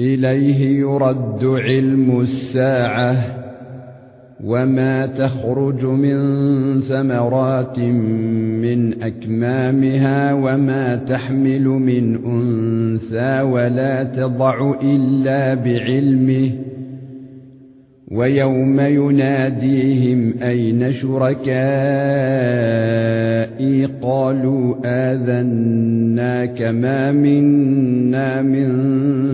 إليه يرد علم الساعة وما تخرج من ثمرات من أكمامها وما تحمل من أنثى ولا تضع إلا بعلمه ويوم يناديهم أين شركائي قالوا اذنا كما منا من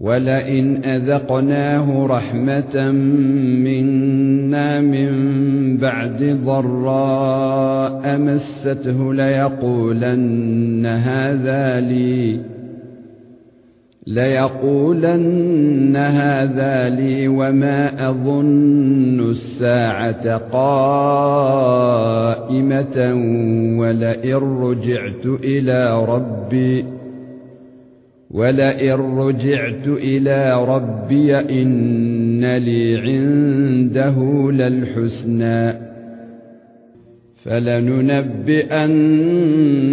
ولئن أذقناه رحمة منا من بعد ضراء مسته ليقولن هذا لي ليقولن هذا لي وما أظن الساعة قائمة ولئن رجعت إلى ربي ولئن رجعت إلى ربي ان لي عنده للحسنى فلننبئن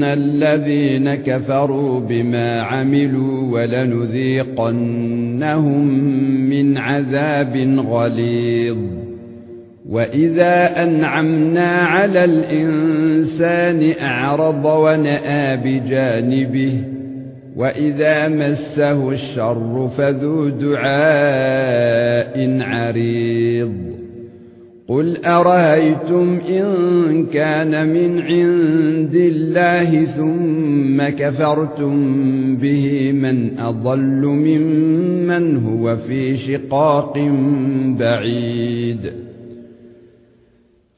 الذين كفروا بما عملوا ولنذيقنهم من عذاب غليظ واذا انعمنا على الانسان اعرض ونأى بجانبه واذا مسه الشر فذو دعاء عريض قل ارايتم ان كان من عند الله ثم كفرتم به من اضل ممن هو في شقاق بعيد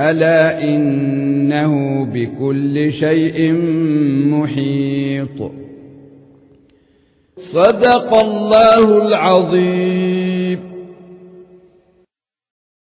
ألا إنه بكل شيء محيط. صدق الله العظيم.